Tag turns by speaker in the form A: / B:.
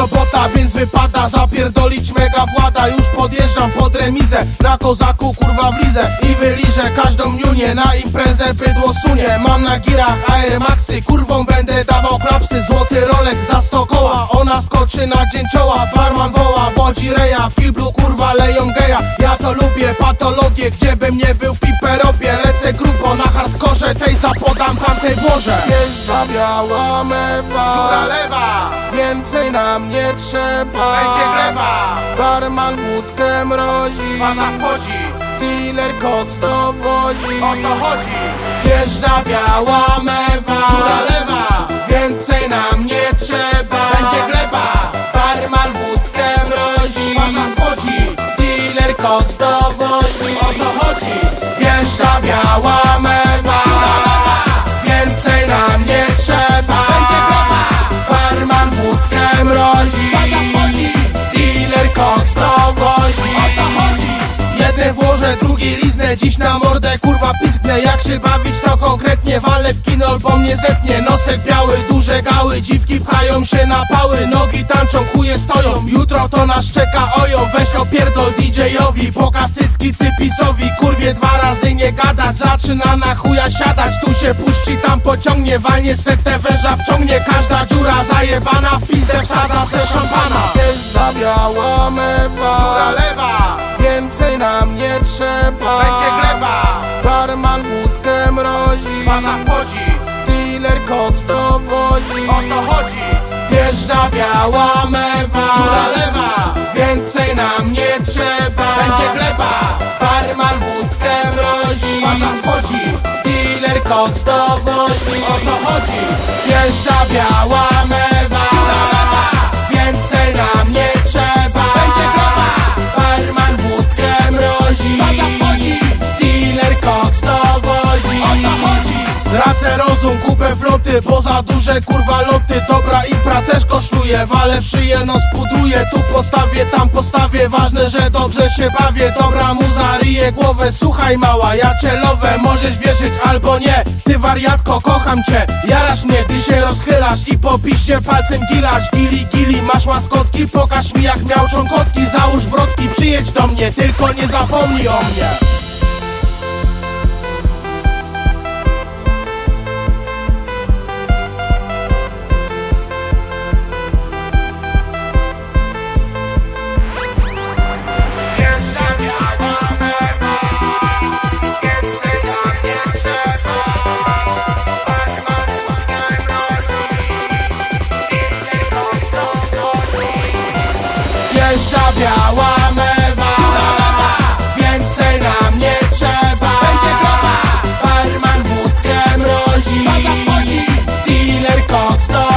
A: składa Zapierdolić mega włada. Już podjeżdżam pod remizę Na kozaku kurwa wlizę I wyliżę każdą niunię Na imprezę bydło sunie. Mam na girach Air Maxy Kurwą będę dawał klapsy. Złoty rolek za sto koła Ona skoczy na dzień czoła. Barman woła, wodzi reja W kiblu kurwa leją geja. Ja to lubię patologię Gdzie bym nie był pipę włożę Jeżdża biała mewa Dziura lewa. Więcej nam nie trzeba. Będzie gleba Barman wódkę mrozi. Baza wchodzi. Dealer koks dowozi. O to chodzi. Wjeżdża biała mewa Dziura lewa liznę Dziś na mordę kurwa pisknę. Jak się bawić to konkretnie Walę w kino albo mnie zetnie. Nosek biały, duże gały Dziwki pchają się na pały. Nogi tańczą, chuje stoją. Jutro to nas czeka oją Weź opierdol DJ-owi. Pokaż cycki cypisowi Kurwie dwa razy nie gadać Zaczyna na chuja siadać Tu się puści, tam pociągnie Walnie setę węża wciągnie. Każda dziura zajebana W pizdę wsadza se szampana. Jeżdża biała mewa Dealer koks dowozi O to chodzi. Wjeżdża biała mewa. Dziura lewa. Więcej nam nie trzeba. Będzie gleba Barman wódkę mrozi. Baza wchodzi Dealer koks dowozi O to chodzi. Wjeżdża biała Kupę floty Bo za duże kurwa loty. Dobra impra też kosztuje Walę w szyję, no spuduję Tu postawię, tam postawię Ważne, że dobrze się bawię. Dobra muza ryje głowę Słuchaj mała, ja celowe Możesz wierzyć albo nie. Ty wariatko, kocham cię. Jarasz mnie, gdy się rozchylasz I po piście palcem gilasz. Gili, gili, masz łaskotki Pokaż mi jak miał cząkotki Załóż wrotki, przyjedź do mnie Tylko nie zapomnij o mnie rock star.